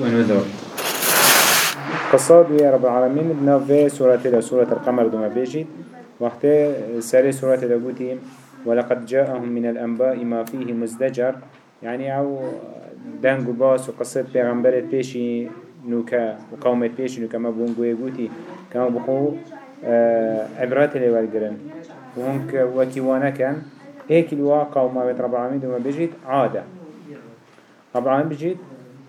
ونذر قصاد يا رب العالمين بنافي سورة دا سورة القمر دوما بيجي. وقت سري سورة دا قوتي ولقد جاءهم من الأنباء ما فيه مزدجر. يعني أو دنگ باس وقصة پیغمبرت بيشي نوكا وقومت بيشي نوكا ما بونگوه قوتي كما بخو آه، عبرات اللي والقرن وهنك وكيوانا كان هيك الوا قوم رب العالمين دوما بيجيت عادة. رب العالمين بيجيت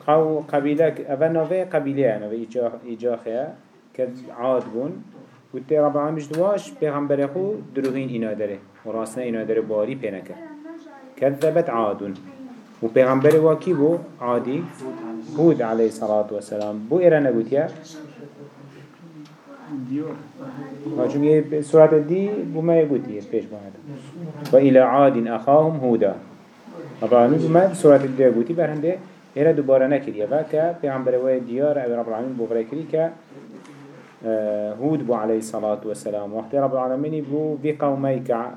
قو قبيلة أفن نوفي قبيلة نوفي إجاخيا كد عاد بون. وتي رب العالمين بجدواش پیغمبر خو دروهين إنا داره وراسنا إنا داره باري بينك كذبت عاد و پیغمبر واكي بو؟ عادي هود عليه الصلاة والسلام بو إيرانا قوتيا چون یه سورة دی بو ما يقولي پیش باید و إلى عاد اخاهم هودا. رب العالمين بو ما سورة دی قوتي برهنده. هنا دوبارة نكريه وكا پیغمبر وی دیار أو رب العالمين بو فريكري كا آه، هود بو عليه الصلاة والسلام. وقت رب العالمين بو بي قومي كا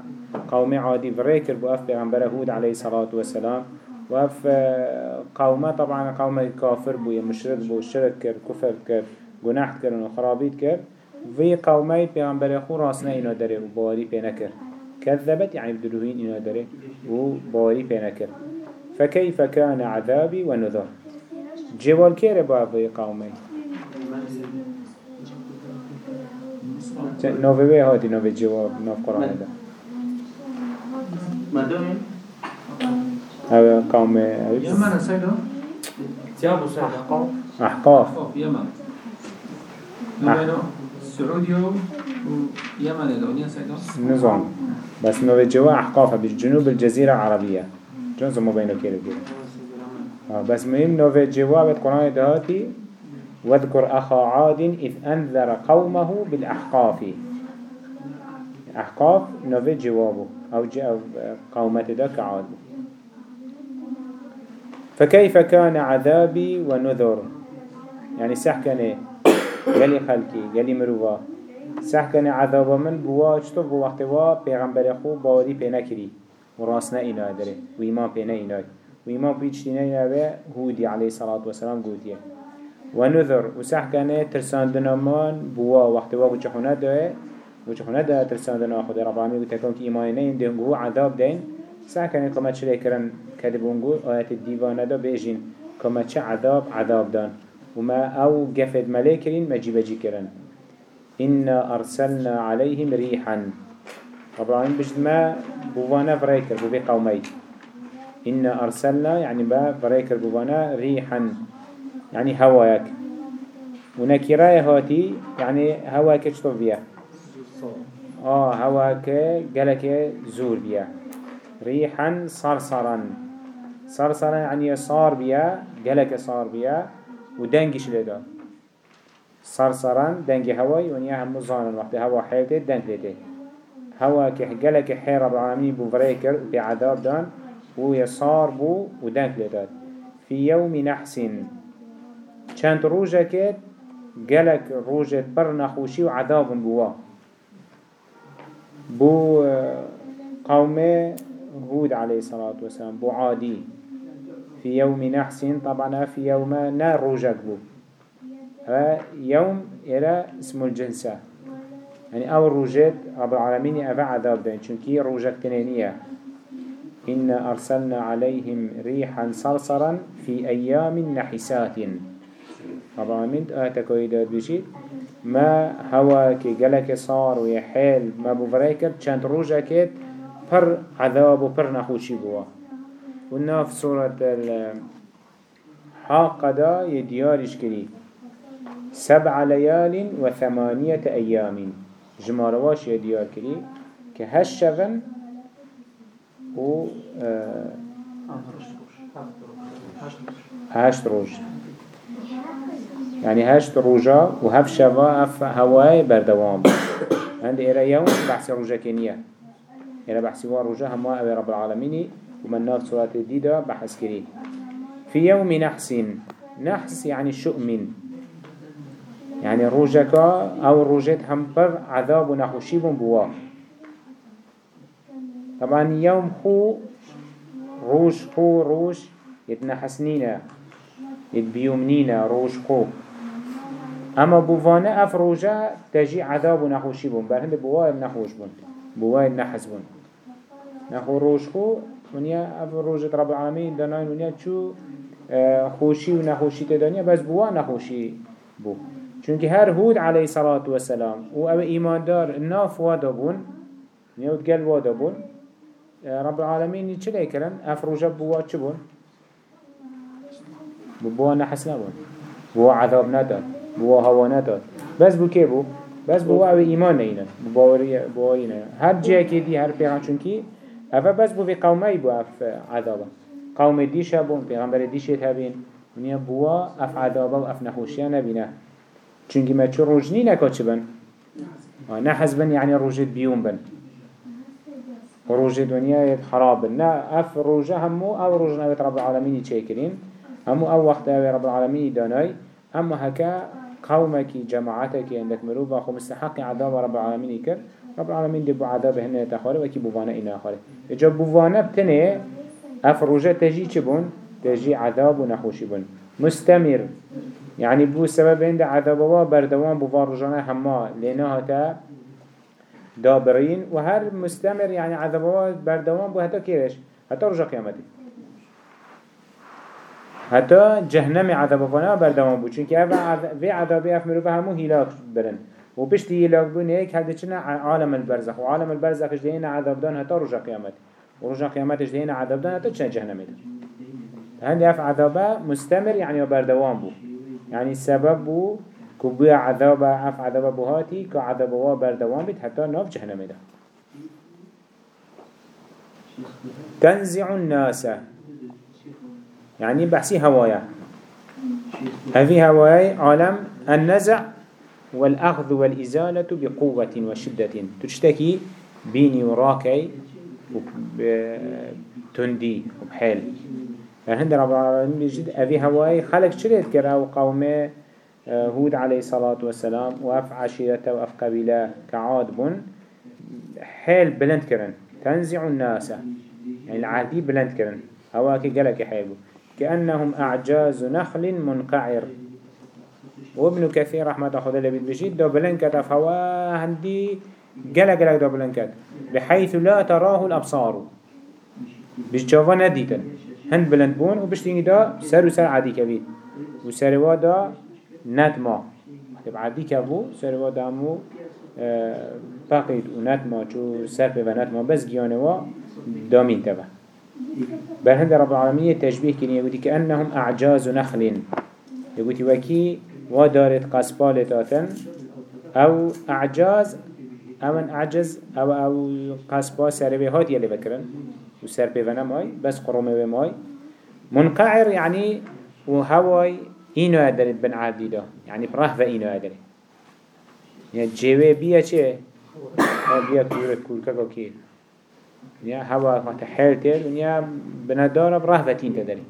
قومي عادي فريكر بو أف پیغمبر هود عليه الصلاة والسلام. واف آه، قومه طبعا قومي كافر بو مشرك بو شرك كر كفر كر گناح كر وخرابيت كر. في قومي پیغمبر خو راسنا اینا داره و باوری پی نکر. كذبت يعني بدلوهين اینا داره و باوری فكيف كان عذابي ونذر؟ جوال كير با في قومي. نوفي بي هاتي نوفي جواب نوف قرآن. ده مدام. أو قوم يمن سيدو تيابو سيدا. أحقاف. يمن نوينو سعوديو. ويمن الأولين سيدو نظام بس نوفي جوا احقاف بالجنوب الجزيرة العربية. جنس ما بينه كير كير آه، بس مهم نوفي جوا بالقرآن دهاتي واذكر أخا عاد إذ أنذر قومه بالأحقاف. أحقاف نوفي جوابه أو قومته ذاك عاد فكيف كان عذابي ونذر يعني سحكني قالي خلقي قالي مروفا سحكني عذاب من بوا بوا وقت وا؟ پیغمبر خو باوری پی و راسنا اینا داره. و ایمان پی نه اینا و ایمان پیچتینه اینا هودی علیه صلاة و سلام گوتیه. و نذر. و سحكني ترساندنا من بوا. وقت وا بچخونه ده بچخونه ده ترساندنا خود ربانی و تکون که ایمان نه این دهنگو عذاب دین سحكني قمت شلی کرن كدبونجو آيات الديوانة دا بيجين كما چه عذاب عذاب دان. وما أو جفد ملاكرين ما جيب جي كرن إنا أرسلنا عليهم ريحا. طبعا بجد ما بوانا فريكر بوبي قومي. إنا أرسلنا يعني با فريكر بوانا ريحا يعني هواك ونكراي هاتي يعني هواك اشتف بيه آه هواك جلك زور بيه ريحا صرصرا. صرصرا يعني صار بيا جلك صار بيا ودنجش لدا صرصرا دنج هواي ونيا هم مزانا وقت هوا حيلته دنج لده هوا كجلك حير رب العالمين بو فريكر بعذاب دان ويصار بو ودنج لدا في يوم نحس چند روجة كد جلك روجة بر نخوشي وعذاب بوا. بو آه، قومه هود عليه الصلاة والسلام بو عادي. في يوم نحس طبعا في يوم نا روجك بو. يوم إلى اسم الجنسة. يعني أول روجات رب العالمين أفا عذاب دين چونكي روجك تنينية إنا أرسلنا عليهم ريحا صرصرا في أيام نحسات. رب العالمين آتكويدات بشيت ما هوا كي جلك صار ويحيل ما بفريكر چند روجكت پر عذاب و پر نخوشی بوا. و ناف سورة الحاقة دا يديارش كري. سبع ليال و ثمانية أيام. جمارواش يديار كري كهش شفن و آه، هشت روج يعني هشت روجا و هف شفا هف هواي بردوام. عند إيرا يوم بحث روجا كينيا يعني بحثي وار رجاء ما أبي رب العالمين ومن ناف سورة الديدة بحث كري في يوم نحس نحس يعني شؤم يعني روجك أو روجت هم بر عذاب ونخوشيب بوا. طبعا يوم خو روش خو روش يتنحسنين اتبيومنين روش خو. أما بوفانه أف روجة تجي عذاب و نخوشي بون برهند بواه نخوش بون بواه نحس بون. نخو روش خو ونیا أف روجة رب العالمين داناين ونیا چو آه، خوشي و نخوشي تدانيا بس بواه نخوشي بو. چونك هر هود عليه الصلاة والسلام و أو ايمان دار ناف وادا بون نيوت قل وادا بون آه، رب العالمين چه ليكرن اف روجه بواه چه بون؟ بواه نحس نبون بواه عذاب ندار بوا هوا نداد. بس بو که بو؟ بس بوا أو ایمان نینا باوری نینا هر جای که دی هر پیغام چونکی اوه بس بو في قومه بو اف عذابا قوم دیش بون پیغمبر دیشت هبین ونیا بوا اف عذابا و اف نحوشیا نبینه. چونکی ما چو روجنی نکا چه بن نحز بن يعني روجت بيوم بن. روجت دنيا خراب بن. نا اف روجه همو أو روجنا رب العالمين يتشكرين همو أو وقت رب العالمين داناي اما هكا قومك جماعتك عندك مروبا خو مستحق عذاب رب العالمين كر رب العالمين دي بو عذاب هنا تخاري وكي بوانا إنا خاري إجا بوانا بتنه أفروجة تجي چبون تجي عذاب ونخوشي بون. مستمر. يعني بو سبب عند عذاب بردوان بوان رجانا هما لنا هتا دابرين وهر مستمر يعني عذاب بردوان بو هتا كيرش هتا رجا قيامتي حتی جهنم عذاب فنا بردوام بود چون که اوه عذابی اف مروفه همو هلاک برن. و بشتی هلاک بون هيك هده چنا عالم البرزخ. و عالم البرزخش دهين عذاب دان حتی رجا قیامت و رجا قیامتش دهين عذاب دان حتی چنا جهنم ده هنده اف عذابه مستمر يعني بردوام بو. يعني سبب بو كبوية عذاب اف عذاب بوهاتي كعذاب بردوام بيت حتى ناف جهنم ده تنزع الناس. يعني بحسي هوايا. هذه هوايا عالم النزع والأخذ والإزالة بقوة وشدة. تشتكي بيني وراكي تندي وبحيل. فهند رب العالمين بيجد أذي هواي خلق شريت كرا آه، هود عليه الصلاة والسلام وأف عشيرته وأف قبيلة كعاد بن حيل بلند كرن تنزع الناس. يعني العهدي بلند كرن هواكي قلق حيبو كأنهم أعجاز نخل منقعر. وابن كثير رحمة الله لبيت بجيد دو بلنكت أفوا هندي جلا جلا دو بلنكت بحيث لا تراه الأبصار. بجوا نديتن هند بلند بون وبشتيني دا سر وسر عادي كبير وسروا دا نتما طب عادي كبو سروا دا مو فقيد ونتما شو سر بنتما بس جيانوا دامين تبع بل رب العالمين تشبيه كني يقولي كأنهم أعجاز نخل يقولي وكي ودارت قصبالة تاتن أو أعجاز أو أعجز أو أو قصبا سربي هات يلي بكرن وسربي فنا ماي بس قرمي ماي. منقعر يعني وهواي إنو أدرت بن عادي ده. يعني برهفة إنو أدرت يعني جيوة بيا چه؟ بيا كورت كوركا كي نیا هوا وقت حیل تیل ونیا بندار برهفتین تدری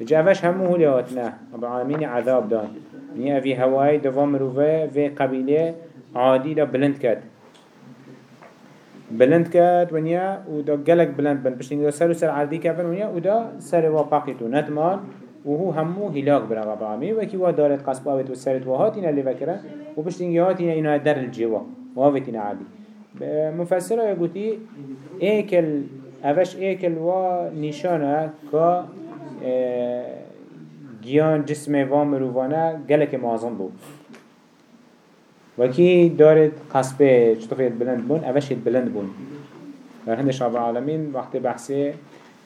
بجاوش همو هلی آتنا. رب العالمین عذاب دان نیا في هوای دوام روه في قبیله عادی دا بلند کد بلند کد ونیا و دا گلک بلند بن. پشتین دا سر و سر کفن ونیا و دا سر واقعیتو نتمان و هو همو هلاك برا رب العالمين وكي وا دارت قصبا ويت وسرت وهاتنا اللي فكره وبشتين هاتنا إنه در الجوا وهاتنا عادي مفسره يقولي ايكل اوش ايكل و نشانه که گیان جسم و مروفانه گلک مازن بود وكي دارت قصبه چطور بلند بون؟ اوش بلند بون. هندش رب العالمين وقت بحثه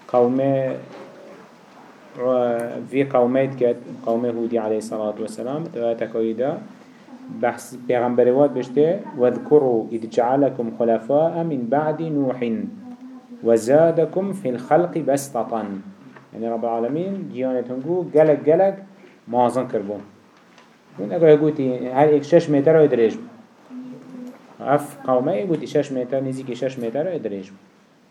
قومه في قومات كات قومه هودي عليه الصلاة والسلام تكويدا بحث پیغمبروات بشته واذكروا إذ جعلكم خلفاء من بعد نوح وزادكم في الخلق بسطة. يعني رب العالمين جيانتهم قلق قلق مازن كربون من اگه يقولي هر ايك شش متر رو ادريج اف قومه يقولي شش متر نزيك شش متر رو ادريج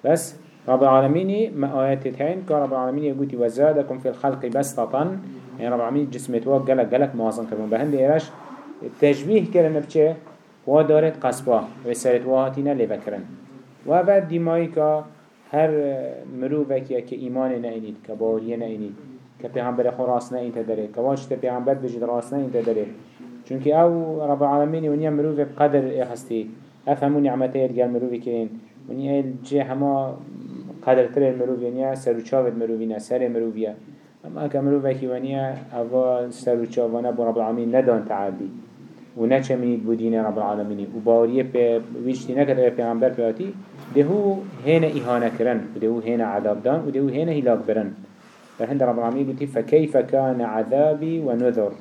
بس رب العالمين ما آيات تتهين كرب العالمين يقولي وزادكم في الخلق بسطة يعني رب العالمين جسمتوا قلق قلق مازن كربون بهند ايراش تشبيه كرن بچه و دارت قصبا و سرت واهاتینا لبکرن و بعد دیمایی که هر مروفك که ایمان نینید که باوریه نینید كبيغمبر خو راسنا انت داره كواش تبيغمبر بجد راسنا انت داره چونك أو رب العالمين ونيا مروف بقدر اخستي افهمو نعمته الگل مروفي كرين ونيا الجي هما قدر تر المروف ونيا سروچاوت مروفينا سر مروفيا اما كمروفه كي ونيا اوا سروچاوانا رب العالمين ندان تعدي و نچه منید بودین رب العالمینی. و باوریه پی ویشتی نکرده پیغمبر پیاتی دهو هنا إهانة كرن ودهو هنا عذاب دان ودهو هنا هلاك برن فهند رب العالمين قلت فكيف كان عذابي ونذر؟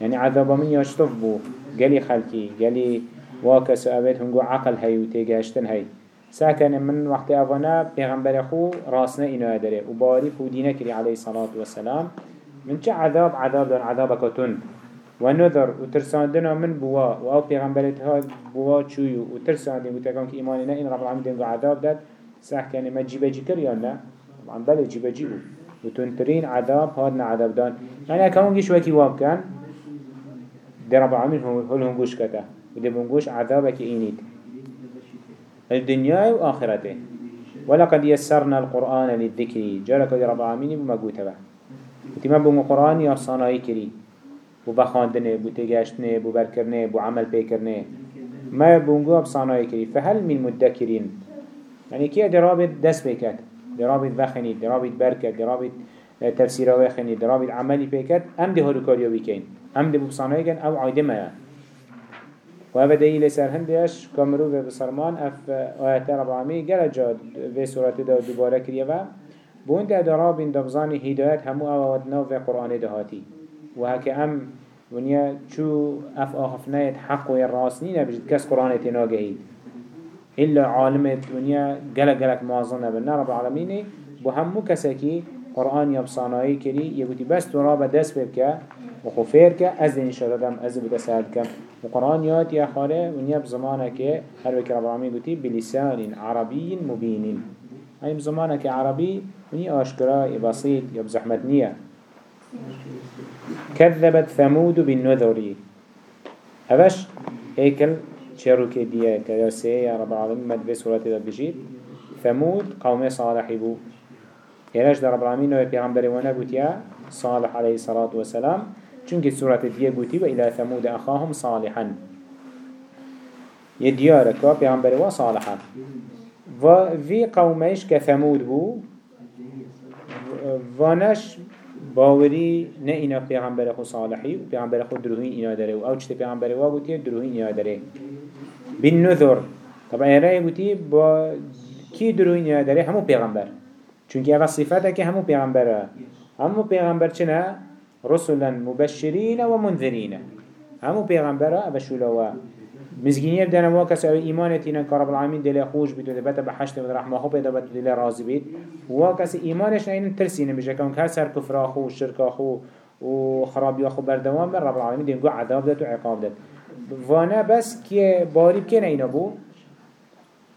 يعني عذاب من يشطف بو؟ قالي خلقي قالي واكس أبيت هنقو عقل هاي وتيجاشتن هاي. ساكن من وقت أفنا بيغمبر أخو راسنا إنو أدري. وباري فودينا كري عليه الصلاة والسلام. من چه عذاب؟ عذاب دان عذابك تند ونذر وترساندنا من بوا. وأو بيغمبرت ها بوا چويو. وترساندين وتكون كإيماننا إن رب العالمين دنگو عذاب داد. كان ما جيبه جي كريانا طبعا بله جيبه جيبو وتنترين عذاب هادنا عذاب دان. يعني أكون جيش وكي واب كان دي رب العالمين هل هنگوش كتا. ودي بنگوش عذابك إينيد الدنيا وآخرته ولقد يسرنا القرآن للذكر. جالك دي رب العالمين بما قوته به. وتما بمو قرآن يا صانعي كري. بو بخاندنه بو تگشتنه بو برکرنه بو عمل پیکرنه. ما بونگو بصانای کری فهل من مدکرین يعني كي درابط دست بكت. درابط وخني درابط بركت درابط تفسير وخني درابط عملي بكت ام ده هلو كاريو بكين ام ده بصانای كن أو عايده ما وهذا دليل سر هندش كامرو في بصرمان اف آيات رب العالمين قال جاد في سورة دا دوباره كريا و بون ده درابط دبزاني هدايات همو آوادنا في قرآن دهاتي وهكا ام ونیا چو اف آخفنایت حق و راسنی نبجد کس قرآن تناگهید إلا عالمت ونیا گلک گلک معظم نبن رب العالمین بو همو کسکی قرآن يبصانایی کری یکوتی بس تو را دست بکه و خفیر که از این شدادم از بتسهل کم. و قرآن یاد یا خاره ونیا بزمانه که هر وکی رب العالمین گوتی بلسان عربی مبین هاي بزمانه که عربی ونیا آشکرا بسيط یا بزحمت نیه. كذبت ثمود بالنذر. هذاش هيكل شروك ديه كياسي يا رب العالمين مد في سورة ذا بجيد ثمود قوم صالح بو يراش در رب العالمين؟ نوي پیغمبر وأنا قوتيا صالح عليه الصلاة والسلام. چونك سورة ديه قوتي وإلى ثمود أخاهم صالحا. يديارك پیغمبر وا صالحا. وفي قوميش كثمود بو وانش باوری نه اینا پیغمبر خو صالحی و پیغمبر خو دروهین اینا داره و أو چه پیغمبر وا گوتی دروهین اینا داره. بین نذر طبعا ایرای گوتی با کی دروهین اینا داره همو پیغمبر اول صفته که همو پیغمبره همو پیغمبر چنه رسولا مبشرین و منذرین همو پیغمبره ابشولا مزگینی بدن وا کسی أو ایمانت اینا که رب العالمین دل خوش بید و دبت به حشت و رحمه خوب دبت دل راضی بید وا کسی ایمانش نه این ترسی نمیشه که هر سر کفر خو شرک خو و خرابی خو بردوام بر رب العالمین دینگو عذاب داد و عقاب داد. وأنا بس که باری که اینا بو؟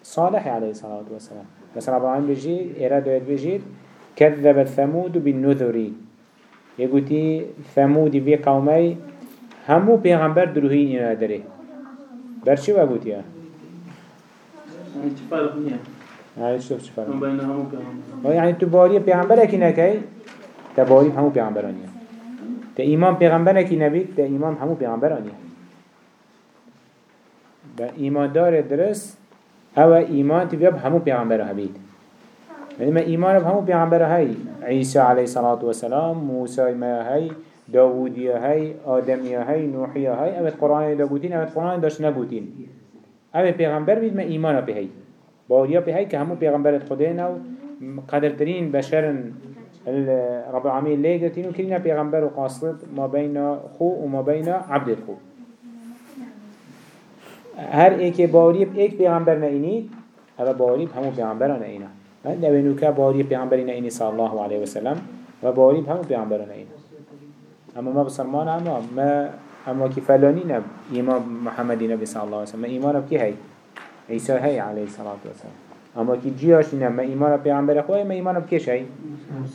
صالح علیه الصلاة والسلام بس رب العالمین بجید ایراد داید بجید. كذبت ثمود بالنذر. يقولي ثمود في قومي همو پیغمبر دروهين اینا داره. برشي وقوت يا تفرق نية يعني شوف وبينهم يعني تو باري پیغمبر کی نکی تباري همو پیغمبرانیه تا ایمان پیغمبر کی نبید تا ایمان همو پیغمبرانیه با ایمان دار درست أو ایمان تبیب همو پیغمبر هبید يعني ما إيمان بهمو بيعمبر هاي عيسى عليه الصلاة والسلام موسى ما هاي داودية هاي آدمية هاي نوحية هاي أبد قرآن دا قوتين أبد قرآن داش نقوتين أبد پیغمبر بيد ما إيمانا به هاي باوريا به هاي كهمو پیغمبرت خدينا و قدرترين بشرن رب العالمين ليقتين وكلنا پیغمبر وقاصد ما بين خو وما بين عبد خو. هر ایک باوری ایک پیغمبر نینید هر باوری همو پیغمبر نینه نوینو که باوری پیغمبر نینی صلی الله علیه وسلم و باوری همو پیغمبر نینه اما ما بسلمان اما ما اما كي فلاني نب إمام محمد نبي صلى الله عليه وسلم ما إيمان بكي هاي عيسى هاي عليه الصلاة والسلام. اما كي جياش نب ما إيمان بيعنبر أخوه ما إيمان بكيش هاي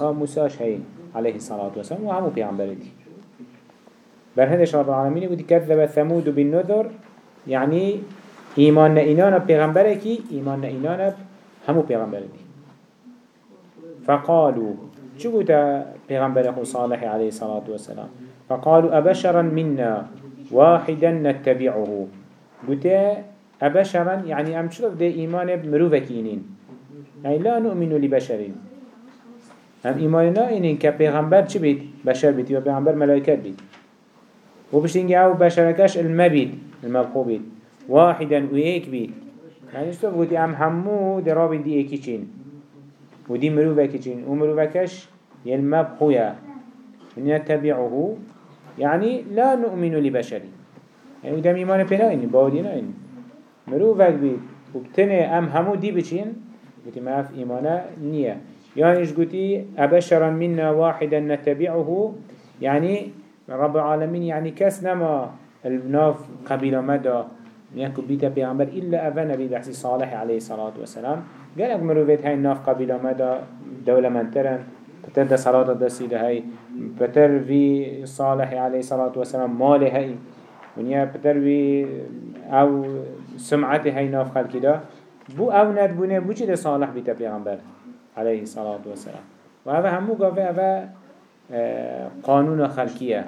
آه موساش هاي عليه الصلاة والسلام وهمو بيعنبر دي برهدش رب العالمين يقول كذب ثمود بالنذر يعني إيمان إيمان بيغمبرك إيمان إيمان همو بيغمبر دي فقالوا شو قلت أخو صالح عليه الصلاة والسلام فقالوا أبشرا منا واحدا نتبعه. قلت أبشرا يعني أم شرف ده إيمان بمروفكينين يعني لا نؤمن لبشرين هم إيماننا إنين كبيغمبر چه بيت؟ بشر بيت يا بيغمبر ملائكات بيت وبشتنجي أو بشركش المبيت المبخو بيت واحدا ويك بيت يعني شو بودي أم همو درابين دي إيكي چين ودي مروفكي چين ومروفكش يلمبخويا من يتبعه يعني لا نؤمن لبشرين يعني دم إيمان بنا إني باودينا إني مروفك بيت وبتني أم همو دي بچين قلت ما في إيمانا نية يعني إيش قلتي أبشرا منا واحدا نتبعه. يعني رب العالمين يعني كاس نما. الناف قبيلة مدى يكو بيتا بيغمبر إلا أفا نبي بحسي صالح عليه الصلاة والسلام قال أك مروفيت هاي الناف قبيلة مدى دولة منترن بتر دا صلاة دا سيدة هاي بتر في صالح عليه الصلاة والسلام مالي هاي ونيا بتر في أو سمعته هاي ناف خلقي دا. بو أو ند بونه بو چه صالح بيتا پیغمبر عليه الصلاة والسلام و هذا همو قافه هذا قانون خلقية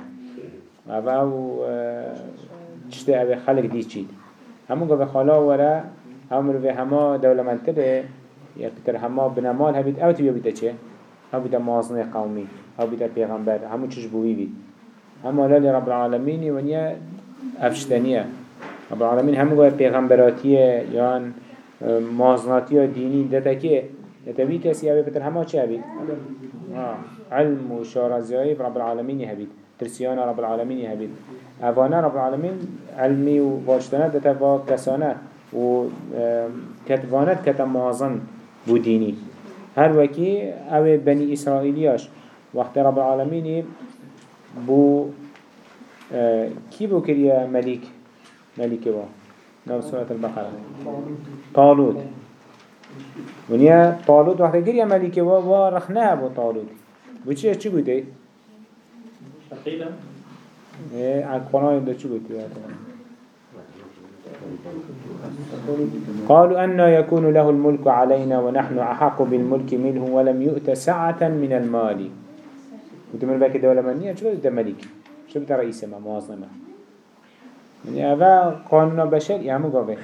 أو چشته أو خلق دي چيد همو قافه خالا ورا هم رو هما دولمنتره یا کتر هما بنمال هبید أو تبیا بیتا چه؟ أو بیتا مازن قومی أو بیتا پیغمبر همو چش بوی بید. هما لالی رب العالمین ونیا افشتنیه. رب العالمین همو قافه پیغمبراتیه یان مازناتی و دینی دتا که دتا بی کسی بتر همه چه هبید؟ علم. و شارزیایی رب العالمین هبید. ترسیان رب العالمین هبید. اوانه رب العالمین علمی و واشتنه دتا با کسانه و کتوانت کتا مازن بو دینی. هر وکی أو بنی اسرائیلیاش وقت رب العالمین بو کی بو کریا ملیک؟ ملیک با. نو سورة البقرة. طالوت. ونيا طالوت وقت قرية ملكة ورخناها بو طالوت. بوچي چي قوتي؟ قوتي؟ قالوا أن يكون له الملك علينا ونحن أحق بالملك منه ولم يؤت سعة من المال. قلت من باك دولة منية شو ده ملك؟ شو بتا رئيسة ما؟ موظمة يعني هذا قانون بشر يعني مقابل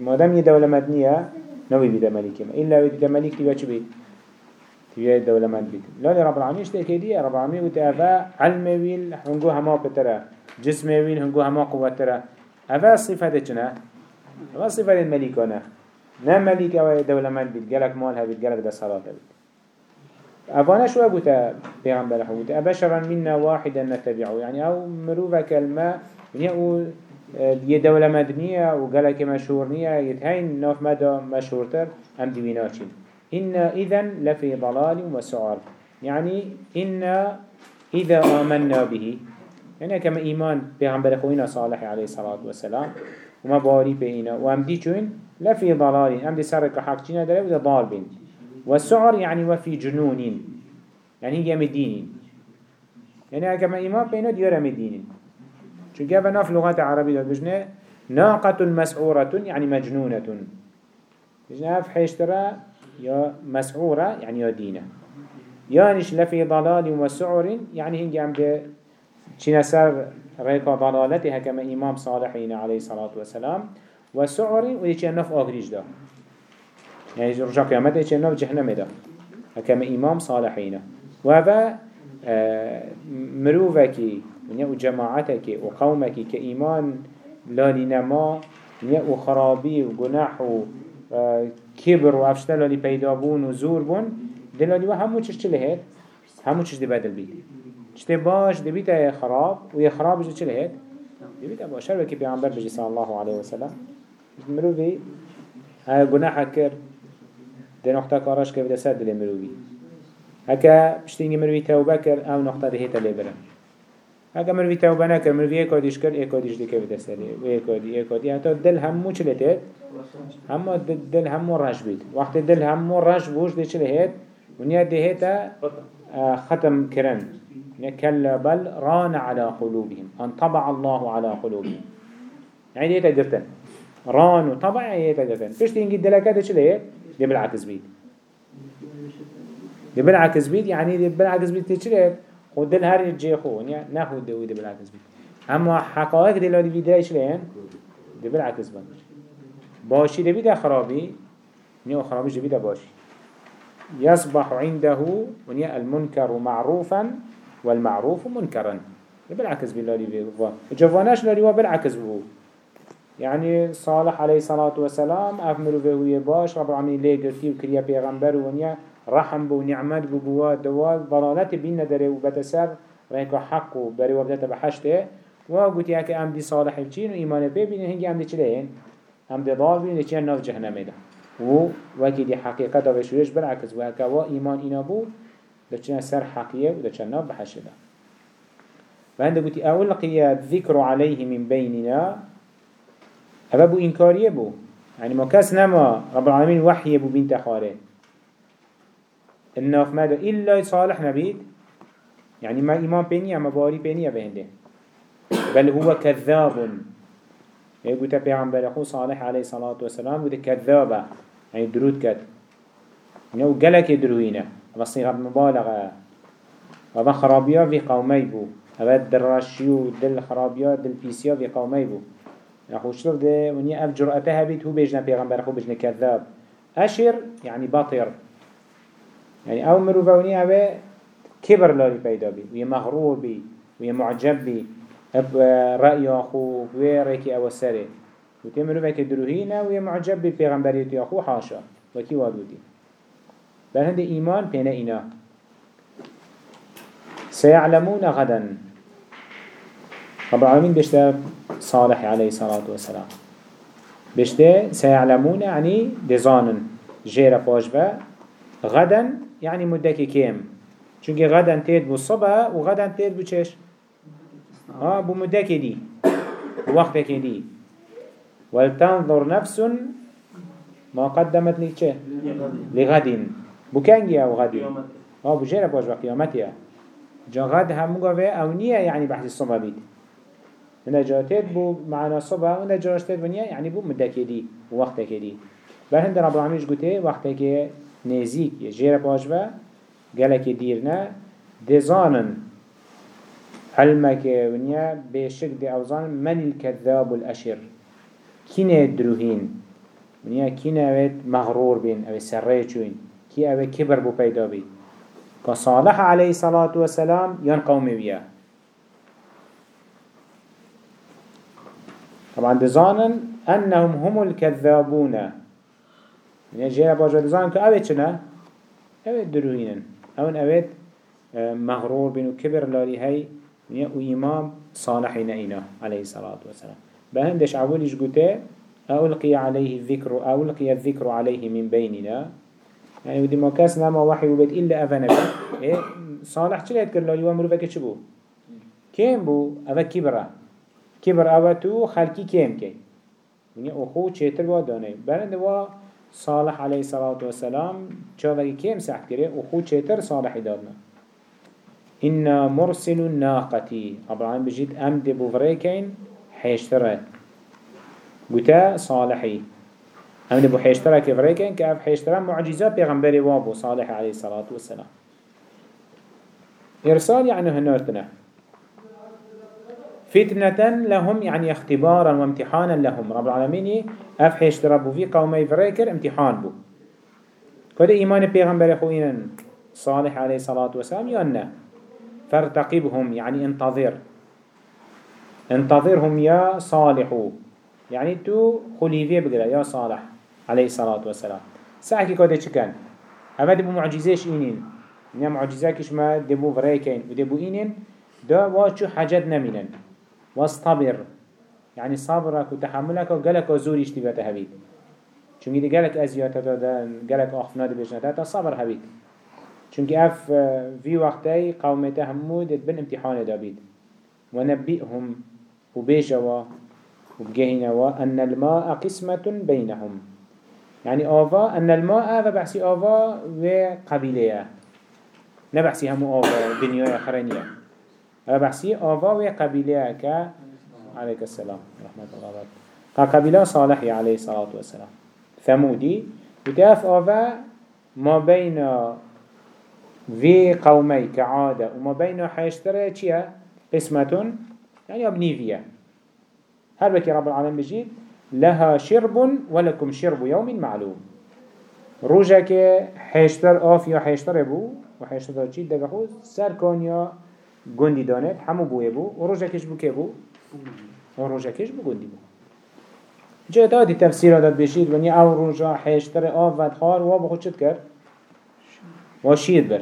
ما دام يدولة مدنية نوي بيدا ملكي إلا بيدا ملك تبا شو بيت؟ تبا دولة مد بيت لا رب العالمين اشتاكي دي رب العالمين وتأفا علم ويل هنقو هما بترى جسم ويل هنقو هما قوة ترى هذا صفة جنا هذا صفة الملكانة نا ملك أو دولة مد بيت قالك مالها بيت قالك دا صلاة بيت أفانا شو أبوتا بيغمبر حبوتا أبشرا منا واحدا نتبعه. يعني أو مروفة كلمة يعني أو یه دولة مدنية و قالك مشهور نية يتهين ناف مدى مشهور تر هم دويناتين إنا إذن لفي ضلال وسعر. يعني إنا إذا آمنا به. يعني كما إيمان بيغمبر خوينا صالح عليه الصلاة والسلام وما باري بينا. وهم دي چون لفي ضلال. هم دي سرق حق جينا دلو ده ضال بين والسعر يعني وفي جنون يعني هي مدينين. يعني كما إيمان بينا ديار مدينين. چون كيف ناف لغات عربية بجنة ناقة مسعورة يعني مجنونة. بجنة في حيشترى يا مسعورة يعني يا دينة. يانش لفي ضلال وسعر يعني هنجي عم ده چين سر ريكا ضلالتها كما إمام صالحين عليه الصلاة والسلام. وسعر ودي چين نف آخريج ده يعني رجع قيامته چين نف جهنم ده كما إمام صالحين. وهذا آه، مروفكي ونیا و جماعتك و قومك كإيمان لالي نما ونیا و كبر و افشتا لالي پیدا بون و زور بون دلالي و همو چش چه لهت؟ همو چش دي بدل بید چته باش دي بيتا خراب و خراب جه چه لهت؟ دي بيتا باش. هر وكي پیغمبر بجي صلى الله عليه وسلم. مروفي ها گناح كر. ده نقطة كاراش كيف ده سد لمروفي هكا بشتينجي مروفي توبة كر أو نقطة ده هيتا لبرن اگه مروی توبه نکر مروی یک کادیش کرد یک کادیش دیگه بده سری و یک کادی یک کادی حتی دل همو چله تید همو دل همو رش بید وقت دل همو رش بوش دی چله هید ونیا دی هیتا ختم کرن كلا بل ران على قلوبهم أن طبع الله على قلوبهم يعني هيتا قرتن ران وطبع يعني هيتا قرتن فيش تنجي الدلكات إيش ليه دي بالعكس بيت دي بالعكس بيت يعني دي بالعكس بيت تشريك خود دل هر جي خو يعني ناخد دي دي بالعكس بيت اما حقائق دي لادي بيداي شلين دي بالعكس بند. باشي دي بيدا خرابي نيو خرابي دي بيدا باشي يصبح عنده ونيا المنكر معروفا والمعروف منكرا بالعكس بالله دي جواناش لدي بالعكس بهو يعني صالح عليه الصلاة والسلام أفمرو به باش رب العالمين ليه قرتي وكريا بيغمبر ونيا رحم بو نعمت بو بوا دوال ضلالت بين ندره وبتسر ريكو حق وبري وبدت بحشته وقلت ياك أم دي صالح بچين وإيمان بي بين هنگي أم دي چلين أم دي ضال بين دي ناف جهنم ده و وكي دي حقيقة دا بشوريش بالعكس وهكا و إيمان إنا بو دا چنا سر حقيقة و دا چنا بحشته فهند قلت أولقي الذكر عليه من بيننا هذا بو إنكاريه بو. يعني ما كاس نما رب العالمين وحي بو بنت خاله الناف ماذا؟ إلا صالح نبيد يعني ما إيمان بيني أما باري بيني بهنده بل هو كذاب. يقول تبعا أخو صالح عليه الصلاة والسلام؟ يقول كذابة يعني درود كد يعني قلك دروينة بصيغة مبالغة. وما خرابيا في قومي بو. هذا الدراشيو دل خرابيا دل بيسيا في قومي بو. خوش رف ده ونيا أف جرأتها بيت هو بيجنا پیغمبر خو بيجنا كذاب. أشر يعني باطر. يعني آو مروفا ونيا آوه كبر لاري پیدا بي ويا مغرور بي ويا معجب بي اب رأي اخو ويريكي آو سره. وتي مروفا كدروهينا ويا معجب بي پیغمبريتي آخو حاشا. وكي وادودي بل هند ايمان بينا اينا سيعلمون غدا. رب العالمين بيشتا صالح عليه الصلاة والسلام بيشتا سيعلمون يعني دزانن. جيرا باجبا غدا يعني مدكي كيم چونك غدا تيد بو الصبح وغدا تيد بو چش. ها بو مدكي دي وقتك دي ولتنظر نفس ما قدمت لك چه لغد بو كانجي أو غد ها بو جيرا باجبا قيامتها جا غد همو قوة أو نية يعني بحث الصبح بيت نجاتت بو معنا صبح و نجاشتت ونیا يعني بو مدکی دی وقت کی دی. بر هند رب العالمین گوته وقت که نزیک جیر باش و گلک دیرنا دزانن. علمك ونيا بشك دي أوزان من الكذاب الأشر كينا دروهين ونيا كينا اوت مغرور بين أو سريتشوين كي أو كبر بو بيدا بي كصالح عليه الصلاة والسلام ين قومي بيه طبعا دزانن أنهم هم الكذابون يعني جينا باجا دزانن كو أويت شنا أويت دروينن أون أويت آه، مغرور بينو كبر لاري هاي و إمام صالحين إنا عليه الصلاة والسلام بهندش عوليش قوته ألقي عليه الذكر ألقي الذكر عليه من بيننا يعني ودي ما كاس نما وحي وبيت إلا أفنى إيه صالح چلي يتكر لاري وامرو فكي چبو كيم بو أفا كبره كبر اوتو خلقي كيم كي يعني اخو چهتر وادانه برند وا صالح عليه الصلاة والسلام چاوكي كيم سحت كره اخو چهتر صالح دادنا إنا مرسل الناقتي أبراهيم بجيت أمد بوفريكين حيشتره قتا صالحي أمد بو حيشتره كفريكين كأف حيشتره معجزات بيغمبري وابو صالح عليه الصلاة والسلام إرسال يعني هنوتنا فتنة لهم يعني اختبارا وامتحانا لهم. رب العالمين افحش تربو في قومي فريكر امتحان بو. كده إيمان پیغمبر خوين صالح عليه الصلاة والسلام يوانا فارتقبهم يعني انتظر. انتظرهم يا صالحو يعني تو خليفية بقرأ يا صالح عليه الصلاة والسلام. ساعة كده چكن أما دبو معجزيش إينين. نعم معجزاكش ما دبو فريكين ودبو إينين دا واشو حاجات نمينن. واصطبر. يعني صبرك وتحملك وقالك وزوريش تبات هبيت چونكي دي قالك ازيات دادن قالك اخفنا دي بجنة تا صبر هبيت چونكي أف في وقتي قومته همود بن امتحان دابيت ونبئهم وبيجوا وبجهنوا أن الماء قسمة بينهم. يعني آفا أن الماء هذا بحسي آفا وقبيلية. نبحسي همو آفا دنيا خرانية هذا بحثي آفا وقبيلة كا عليك السلام رحمة الله وبركاته قبيلة صالح عليه الصلاة والسلام. ثمودي وتاف آفا ما بين في قومي كعادة وما بين حيشترى چيا قسمة يعني أبنيفية هل بكي رب العالمين بجيد لها شرب ولكم شرب يوم معلوم. روجا که حیشتر آف یا حیشتر بو؟ و حیشتر چی؟ دقا سر یا گندی دانت همو بوه بو و روجا کش بو که بو و روجا کش بو گندی بو جه دادی تفسیر داد بشید ونی أو روجا حیشتر آف و دخار و بخود چد کرد؟ و شیر بر.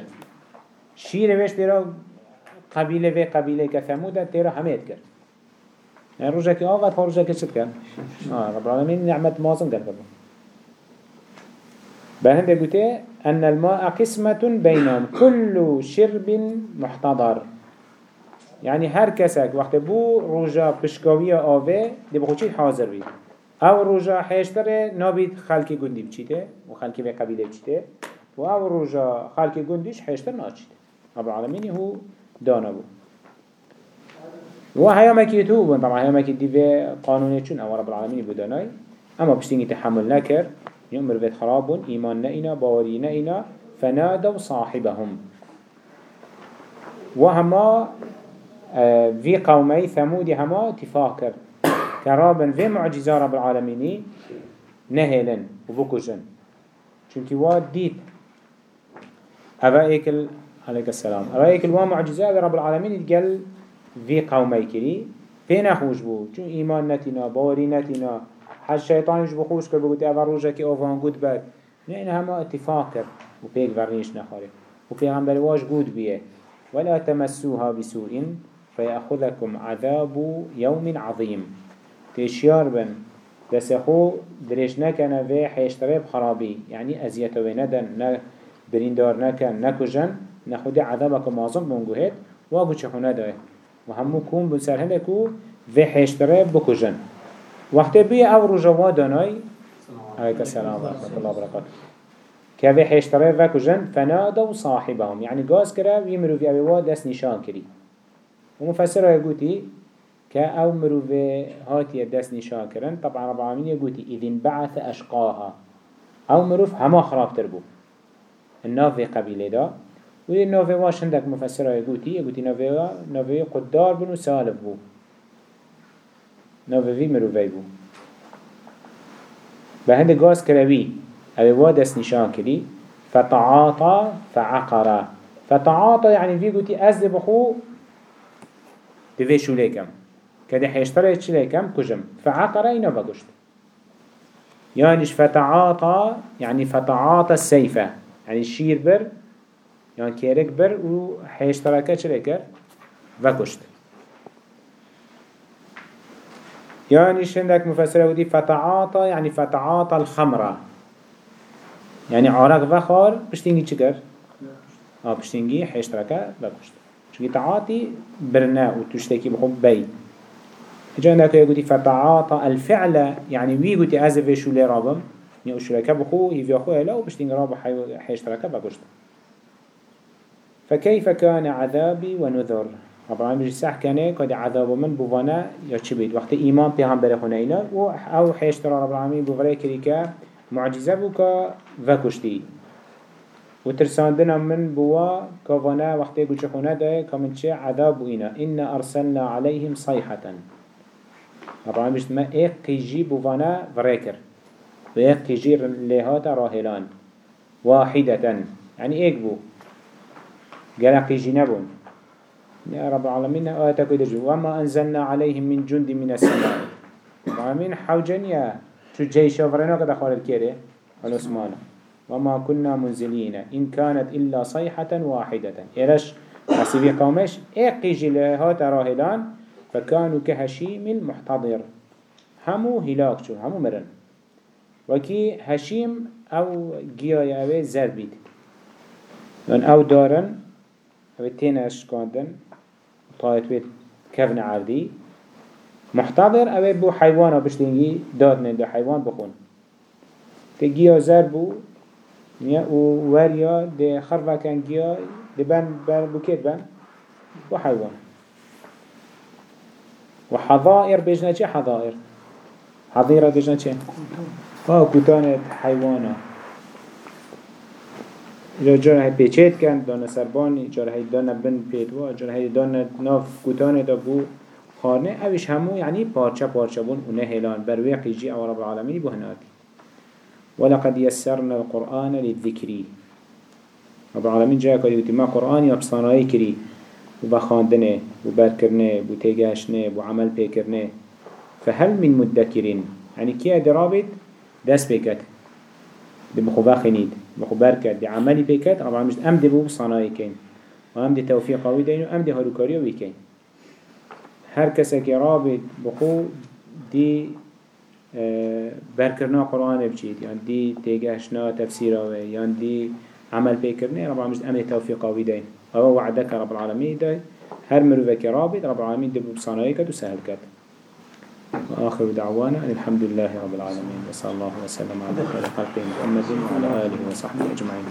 شیر ویش تیرا قبیله و قبیله که ثمود تیرا همه کرد. يعني روجا كي آفت روجا كي شد كان آه رب العالمين نعمت مازن در بابا بهند قلت أن الماء قسمة بينهم كل شرب محتضر. يعني هر كسك وقت بو روجا بشكاوية آوه دي بخو چيت حاضر بي أو روجا حيشتر نابيد خلقي قندي بچيته و في قبيلة بچيته و أو روجا خلقي قنديش حيشتر ناچيته رب العالمين هو دانا بو. و هيا مكي تو بون طبعا هيا مكي دي في قانوني چون أو رب العالمين بداناي اما بشتيني تحمل نكر يوم رفت خراب إيمان نئنا باوري نئنا فنادوا صاحبهم. وهما في قومي ثمود هما اتفاقر. كرابا في معجزة رب العالمين نهلا وبكجن چونكي واد ديت. أبا إيكل عليك السلام. أبا إيكل ومعجزة رب العالمين قال في قومي كري. فين خوش بو؟ چون إيمان نتنا باوري نتنا حج شيطانش بخوش كر بقول أول روجا كي أوفان قد بد نه إنها ما اتفاق كر وبيك ورنيش نخاره وبيغمبر واش قد بيه. ولا تمسوها بسوء. فيأخذكم عذاب يوم عظيم. تشيار بن. دسخو دريش نكنا في حيشتري بخرابي يعني أزيته وندن بريندار نكن نكجن نخود عذابك معظم بونجوهت واقو چخونه ده وهمو كون بسر هندكو في حيشتري بكجن وقت بي أو رجوا داناي عليك السلام ورحمة الله وبركاته كافي حيشتري وكجن فنادوا صاحبهم يعني قاس كرا ويمرو في أبوا دس نشان كري ومفسر يقولي كأو مرو في هاتي دس نشان كرن طبعا رب العالمين يقولي إذن بعث أشقاها. أو مروف هما خراب تربو النافي قبيلة دا. ولی نوی واش هندک مفسره يقولي يقولي نوی نوی قدار بنو سالب بو. نوی وی مروفی بو. به هند گاز کروی. أو وا دست نشان کری فتعاطا فعقرا. فتعاطا يعني في قلتي أزل بخو دفي شو ليكم كده حيشترى يتش ليكم كجم فعقرا إنا بقشت يعنيش فتعاطا يعني فتعاطا السيفة يعني الشير بر يعني كيرك بر و حيشترى كتش ليكر وكشت يعني شندك مفسره ودي فتعاطى يعني فتعاطى الخمرة يعني عرق وخار بشتينجي چكر آه بشتينجي حيشتركه بكشت چونكي تعاطي برنا وتشتكي بحب بي جا عندك يقولي فتعاطى الفعل يعني وي قلتي ازف شو لي رابم يعني شركة بخو يفي اخوه لا وبشتينجي رابو حيشتركه بكشت فكيف كان عذابي ونذر؟ العالمين بيجي سح كانه كده عذاب من بوانا يا چبيت وقت إيمان بيغمبر خنينا و أو حيشترى رب العالمين بفريك كريكا معجزة بوكا وكشتي وترساندنا من بوا كوانا وقت يقول خونه ده كمن شيء عذاب وإنا إن أرسلنا عليهم صيحة رب العالمين بيجي ما إيه قيجي بوانا فريكر وإيه قيجي لهات راهلان. واحدة يعني إيه بو. قال قيجي نبون يا رب العالمين آياتك ودرجو وما أنزلنا عليهم من جند من السماء. العالمين حوجن يا شو جيش وفرنا قد أخوال الكيري العثمان وما كنا منزلين. إن كانت إلا صيحة واحدة. إيرش حسيبي قومش إيقيجي لهات راهلان فكانوا كهشيم المحتضر. همو هلاك شو همو مرن. وكي هشيم أو جيا أوي زربيت لأن أو دارن أو تينش كاندن طايت بيت كفن عردي. محتضر اوه بو حيوانا بشتنجي دادن دو حيوان بخون. تجيا زربو نیا و وریا ده خرفا کنگیا ده بن بن بوکت بن و حیوان. و حضائر بجنه چه حضائر. حضیره بجنه چه آه کتانت حیوانه جا پیچید کن دانه سربانی جاره دانه بن پیدوا جاره دانه ناف کتانه دا بو. خانه اوش همو یعنی پارچه پارچه بون اونه هلان بروی قیجی او به بو هناتی ولقد يسرنا القرآن للذكر. رب العالمين جاء قال ما قرآن يبصانائي كري وبخاندنه وبركرنه وتيجاشنه وعمل بيكرنه فهل من مدكرين يعني كي درابت دست بيكت دي بخو باخنيد بخو بركت دي عملي بيكت رب العالمين ام دي بو صناعي كين وام دي توفيق قوي دين وام دي هلوكاريو ويكين هر کسی که رابط بخو دی برکرنا قرآن بچید یان دی تیگهشنا تفسیر آوه یان دی عمل بيكرنه رب العالمين أمن توفيق ويدين أو وعدك رب العالمين داي هر مروفك رابط رب العالمين دبو بصنايك وسهل كت وآخر دعوانا الحمد لله رب العالمين وصلى الله وسلم على خير خلق محمد وعلى آله وصحبه أجمعين.